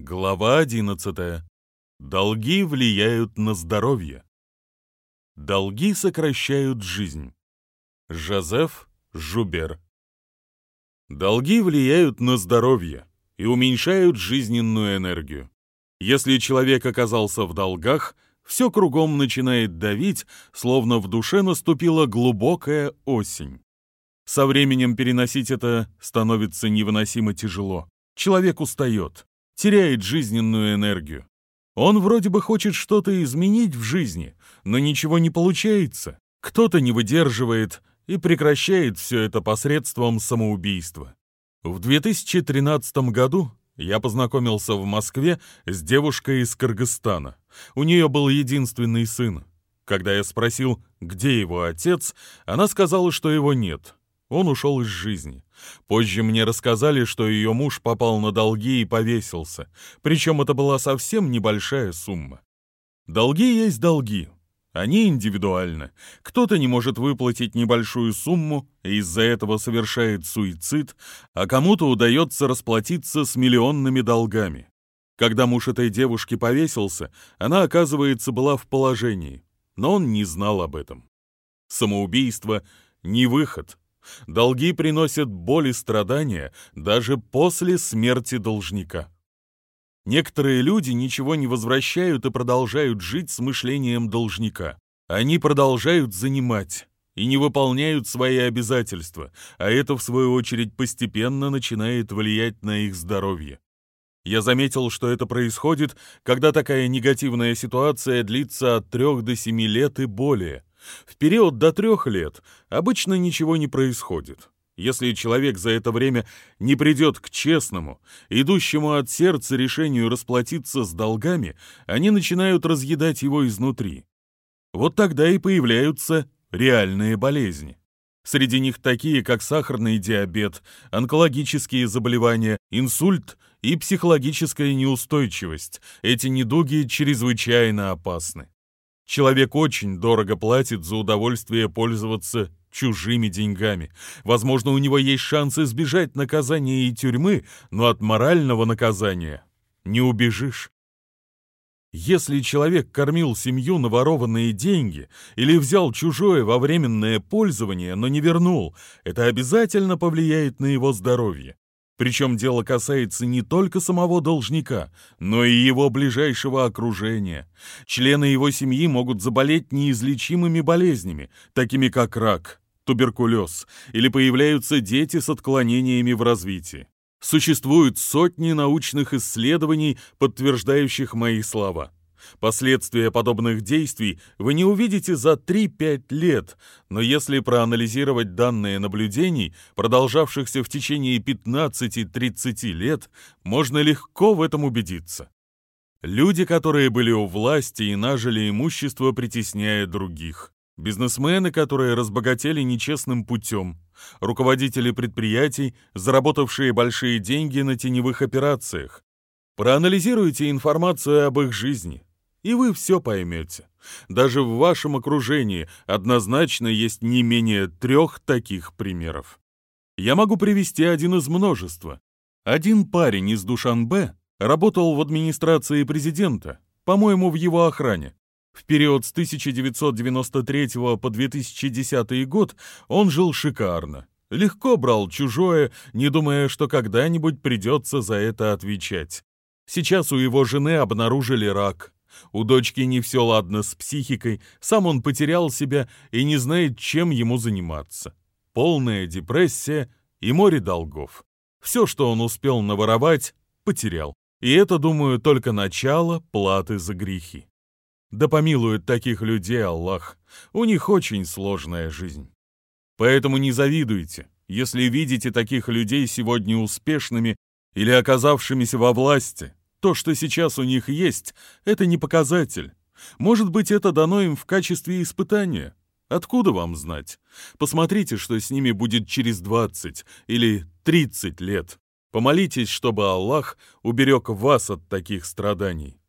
Глава 11. Долги влияют на здоровье. Долги сокращают жизнь. Жозеф Жубер. Долги влияют на здоровье и уменьшают жизненную энергию. Если человек оказался в долгах, все кругом начинает давить, словно в душе наступила глубокая осень. Со временем переносить это становится невыносимо тяжело. Человек устает теряет жизненную энергию. Он вроде бы хочет что-то изменить в жизни, но ничего не получается. Кто-то не выдерживает и прекращает все это посредством самоубийства. В 2013 году я познакомился в Москве с девушкой из Кыргызстана. У нее был единственный сын. Когда я спросил, где его отец, она сказала, что его нет. Он ушел из жизни. Позже мне рассказали, что ее муж попал на долги и повесился, причем это была совсем небольшая сумма. Долги есть долги. Они индивидуальны. Кто-то не может выплатить небольшую сумму и из-за этого совершает суицид, а кому-то удается расплатиться с миллионными долгами. Когда муж этой девушки повесился, она, оказывается, была в положении, но он не знал об этом. Самоубийство — не выход, Долги приносят боль и страдания даже после смерти должника. Некоторые люди ничего не возвращают и продолжают жить с мышлением должника. Они продолжают занимать и не выполняют свои обязательства, а это, в свою очередь, постепенно начинает влиять на их здоровье. Я заметил, что это происходит, когда такая негативная ситуация длится от 3 до 7 лет и более. В период до трех лет обычно ничего не происходит. Если человек за это время не придет к честному, идущему от сердца решению расплатиться с долгами, они начинают разъедать его изнутри. Вот тогда и появляются реальные болезни. Среди них такие, как сахарный диабет, онкологические заболевания, инсульт и психологическая неустойчивость. Эти недуги чрезвычайно опасны. Человек очень дорого платит за удовольствие пользоваться чужими деньгами. Возможно, у него есть шанс избежать наказания и тюрьмы, но от морального наказания не убежишь. Если человек кормил семью на ворованные деньги или взял чужое во временное пользование, но не вернул, это обязательно повлияет на его здоровье. Причем дело касается не только самого должника, но и его ближайшего окружения. Члены его семьи могут заболеть неизлечимыми болезнями, такими как рак, туберкулез, или появляются дети с отклонениями в развитии. Существуют сотни научных исследований, подтверждающих мои слова. Последствия подобных действий вы не увидите за 3-5 лет, но если проанализировать данные наблюдений, продолжавшихся в течение 15-30 лет, можно легко в этом убедиться. Люди, которые были у власти и нажили имущество, притесняя других. Бизнесмены, которые разбогатели нечестным путем. Руководители предприятий, заработавшие большие деньги на теневых операциях. Проанализируйте информацию об их жизни и вы все поймете. Даже в вашем окружении однозначно есть не менее трех таких примеров. Я могу привести один из множества. Один парень из Душанбе работал в администрации президента, по-моему, в его охране. В период с 1993 по 2010 год он жил шикарно. Легко брал чужое, не думая, что когда-нибудь придется за это отвечать. Сейчас у его жены обнаружили рак. У дочки не все ладно с психикой, сам он потерял себя и не знает, чем ему заниматься. Полная депрессия и море долгов. Все, что он успел наворовать, потерял. И это, думаю, только начало платы за грехи. Да помилует таких людей Аллах. У них очень сложная жизнь. Поэтому не завидуйте, если видите таких людей сегодня успешными или оказавшимися во власти. То, что сейчас у них есть, это не показатель. Может быть, это дано им в качестве испытания. Откуда вам знать? Посмотрите, что с ними будет через 20 или 30 лет. Помолитесь, чтобы Аллах уберег вас от таких страданий.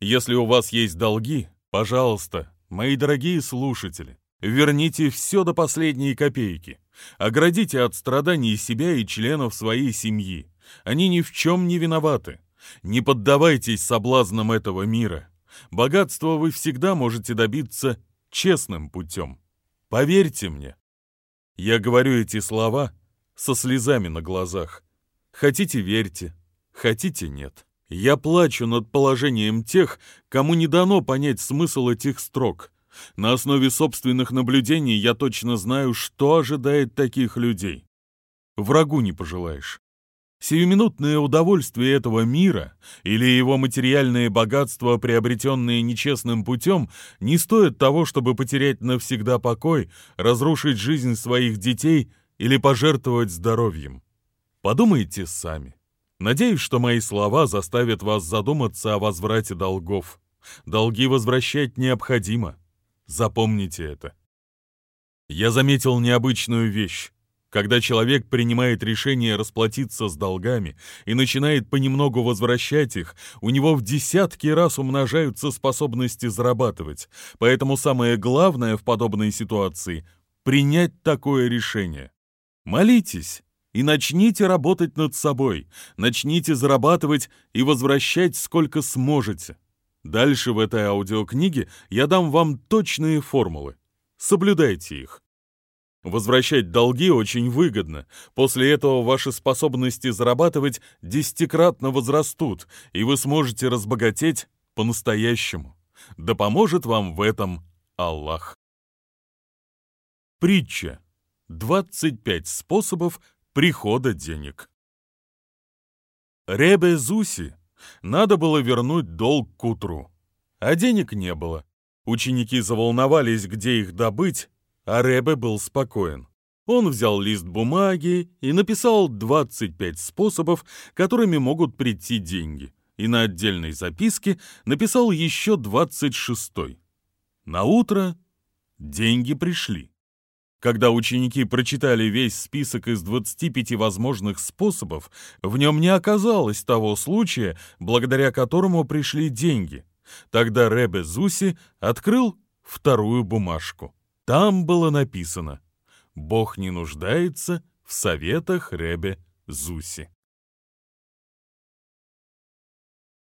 Если у вас есть долги, пожалуйста, мои дорогие слушатели, верните все до последней копейки. Оградите от страданий себя и членов своей семьи. Они ни в чем не виноваты. Не поддавайтесь соблазнам этого мира. Богатства вы всегда можете добиться честным путем. Поверьте мне. Я говорю эти слова со слезами на глазах. Хотите — верьте, хотите — нет. Я плачу над положением тех, кому не дано понять смысл этих строк. На основе собственных наблюдений я точно знаю, что ожидает таких людей. Врагу не пожелаешь. Сиюминутное удовольствие этого мира или его материальные богатства, приобретенные нечестным путем, не стоят того, чтобы потерять навсегда покой, разрушить жизнь своих детей или пожертвовать здоровьем. Подумайте сами. Надеюсь, что мои слова заставят вас задуматься о возврате долгов. Долги возвращать необходимо. Запомните это. Я заметил необычную вещь. Когда человек принимает решение расплатиться с долгами и начинает понемногу возвращать их, у него в десятки раз умножаются способности зарабатывать. Поэтому самое главное в подобной ситуации — принять такое решение. Молитесь и начните работать над собой, начните зарабатывать и возвращать сколько сможете. Дальше в этой аудиокниге я дам вам точные формулы. Соблюдайте их. Возвращать долги очень выгодно. После этого ваши способности зарабатывать десятикратно возрастут, и вы сможете разбогатеть по-настоящему. Да поможет вам в этом Аллах. Притча. 25 способов прихода денег. Ребе Зуси надо было вернуть долг к утру, а денег не было. Ученики заволновались, где их добыть, а Ребе был спокоен. Он взял лист бумаги и написал 25 способов, которыми могут прийти деньги, и на отдельной записке написал еще 26. На утро деньги пришли. Когда ученики прочитали весь список из 25 возможных способов, в нем не оказалось того случая, благодаря которому пришли деньги. Тогда Ребе Зуси открыл вторую бумажку. Там было написано «Бог не нуждается в советах Ребе Зуси».